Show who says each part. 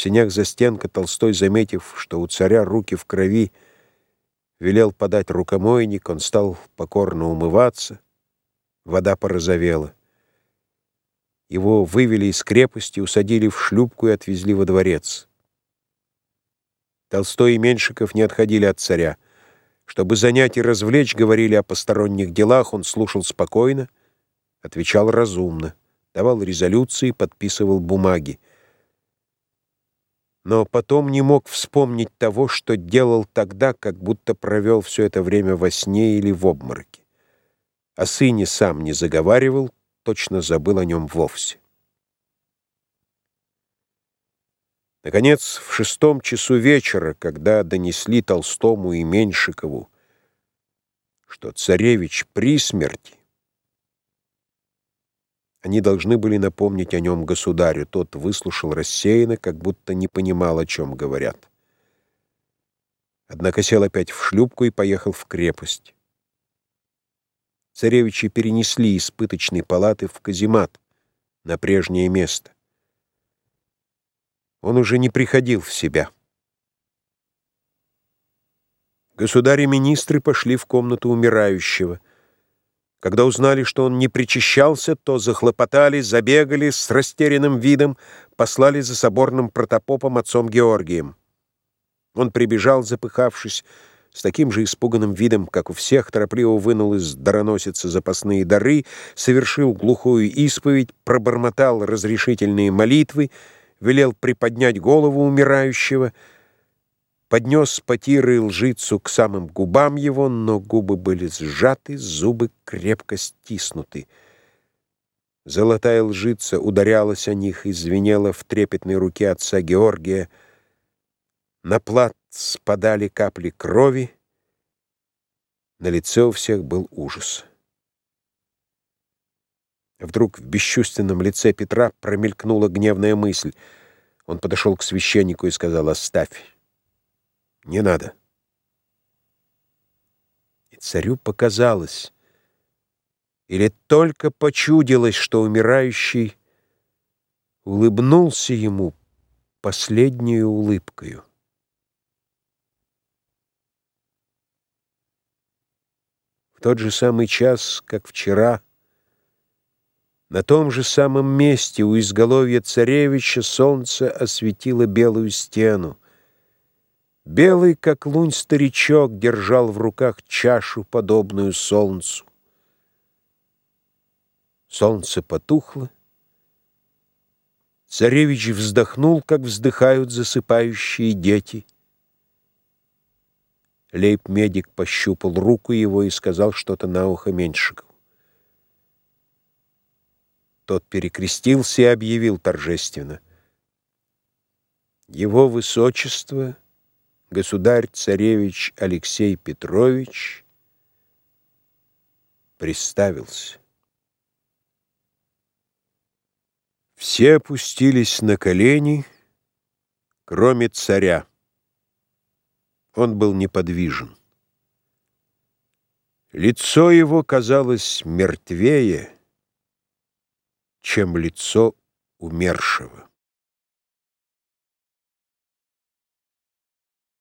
Speaker 1: В синях застенка Толстой, заметив, что у царя руки в крови, велел подать рукомойник, он стал покорно умываться. Вода порозовела. Его вывели из крепости, усадили в шлюпку и отвезли во дворец. Толстой и Меньшиков не отходили от царя. Чтобы занять и развлечь, говорили о посторонних делах, он слушал спокойно, отвечал разумно, давал резолюции, подписывал бумаги. Но потом не мог вспомнить того, что делал тогда, как будто провел все это время во сне или в обмороке. О сыне сам не заговаривал, точно забыл о нем вовсе. Наконец, в шестом часу вечера, когда донесли Толстому и Меньшикову, что царевич при смерти, они должны были напомнить о нем государю. Тот выслушал рассеянно, как будто не понимал, о чем говорят. Однако сел опять в шлюпку и поехал в крепость. Царевичи перенесли из пыточной палаты в каземат, на прежнее место. Он уже не приходил в себя. Государи министры пошли в комнату умирающего. Когда узнали, что он не причащался, то захлопотали, забегали с растерянным видом, послали за соборным протопопом отцом Георгием. Он прибежал, запыхавшись, с таким же испуганным видом, как у всех, торопливо вынул из дароносицы запасные дары, совершил глухую исповедь, пробормотал разрешительные молитвы, велел приподнять голову умирающего, поднес потиры лжицу к самым губам его, но губы были сжаты, зубы крепко стиснуты. Золотая лжица ударялась о них и звенела в трепетной руке отца Георгия, на плат спадали капли крови, на лице у всех был ужас. Вдруг в бесчувственном лице Петра промелькнула гневная мысль. Он подошел к священнику и сказал «Оставь, не надо». И царю показалось, или только почудилось, что умирающий улыбнулся ему последнюю улыбкою. В тот же самый час, как вчера, на том же самом месте у изголовья царевича солнце осветило белую стену. Белый, как лунь, старичок держал в руках чашу, подобную солнцу. Солнце потухло. Царевич вздохнул, как вздыхают засыпающие дети — Лейб-медик пощупал руку его и сказал что-то на ухо Меньшикову. Тот перекрестился и объявил торжественно. Его Высочество, государь-царевич Алексей Петрович, представился. Все опустились на колени, кроме царя. Он был неподвижен. Лицо его казалось мертвее, чем лицо умершего.